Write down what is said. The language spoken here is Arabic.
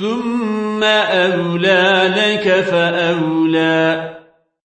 ثم أولى لك فأولى